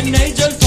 I found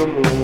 giro mu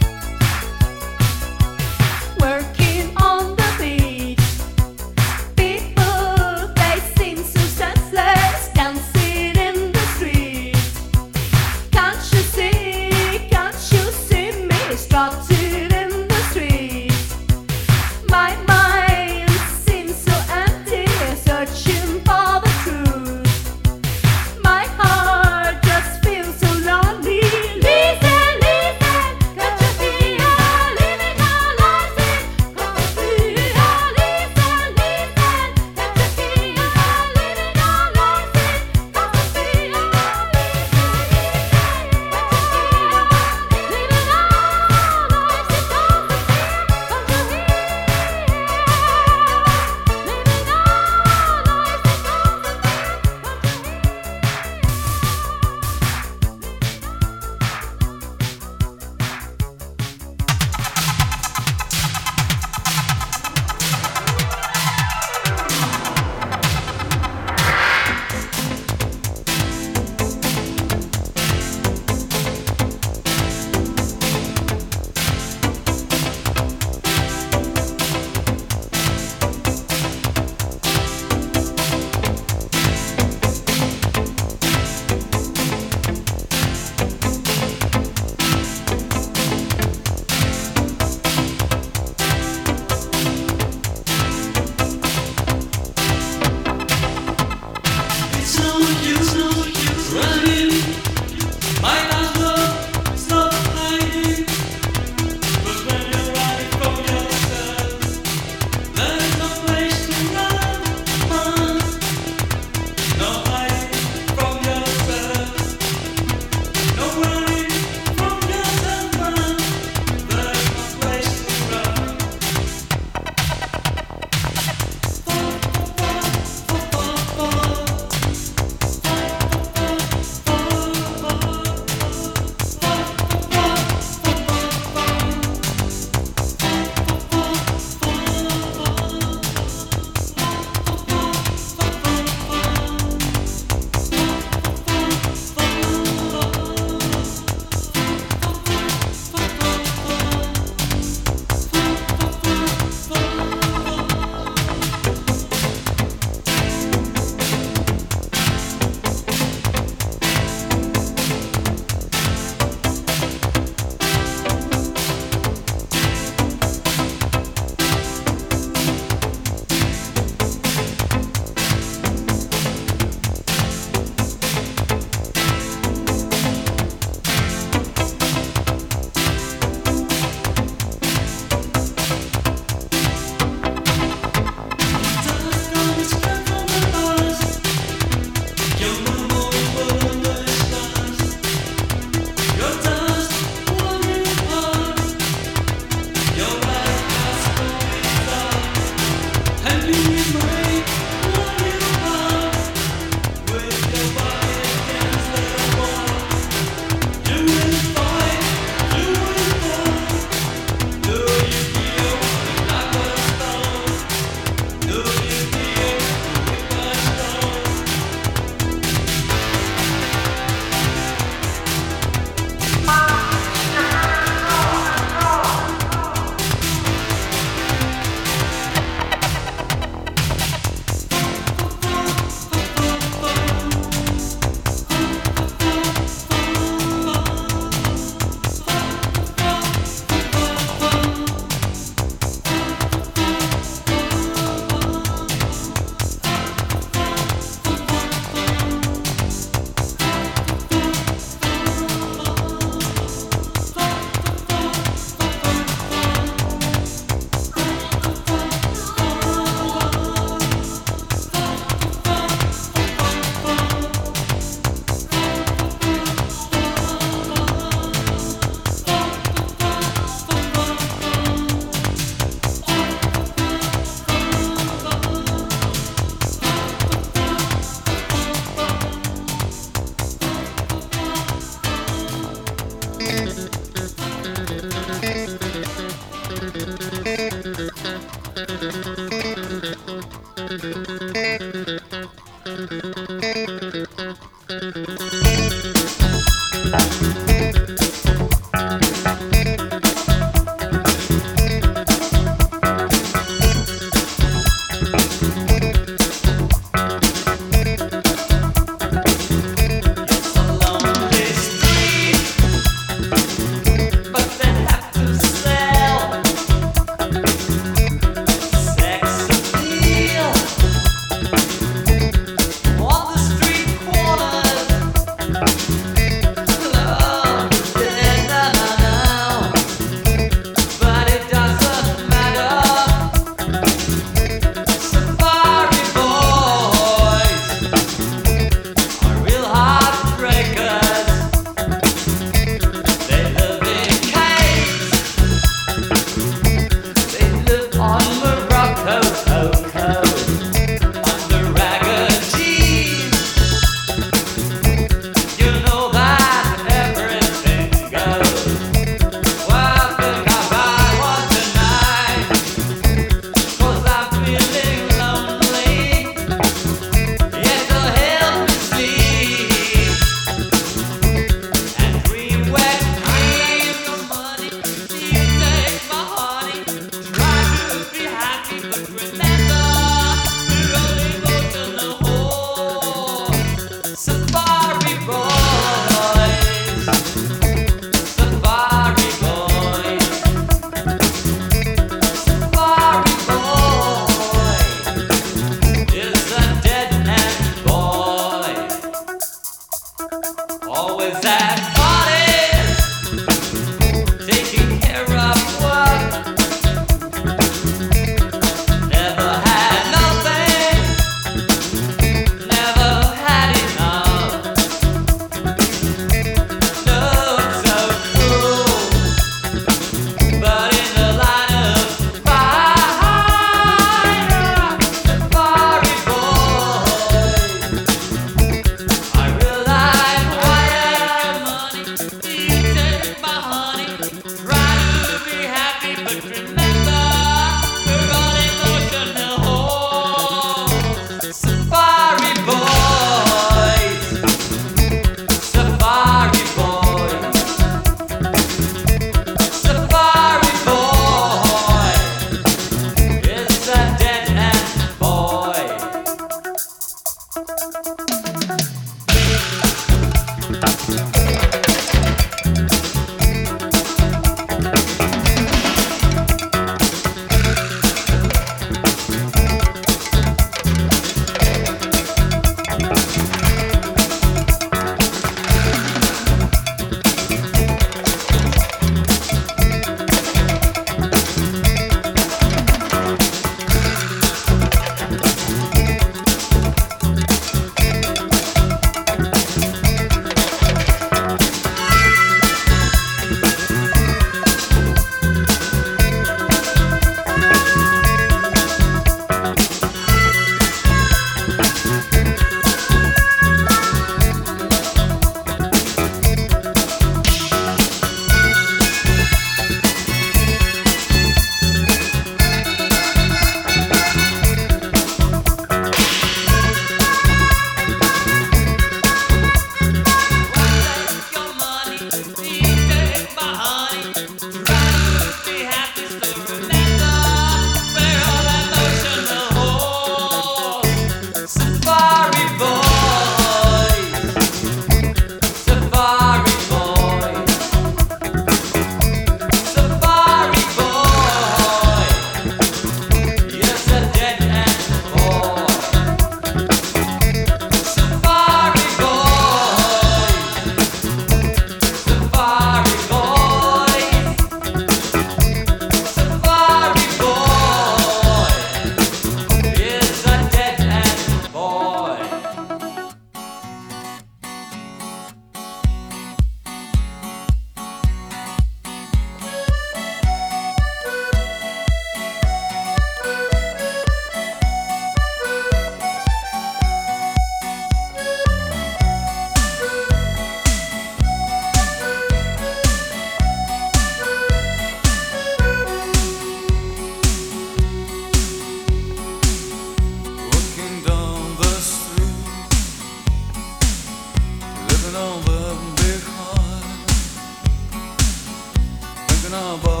Sarina,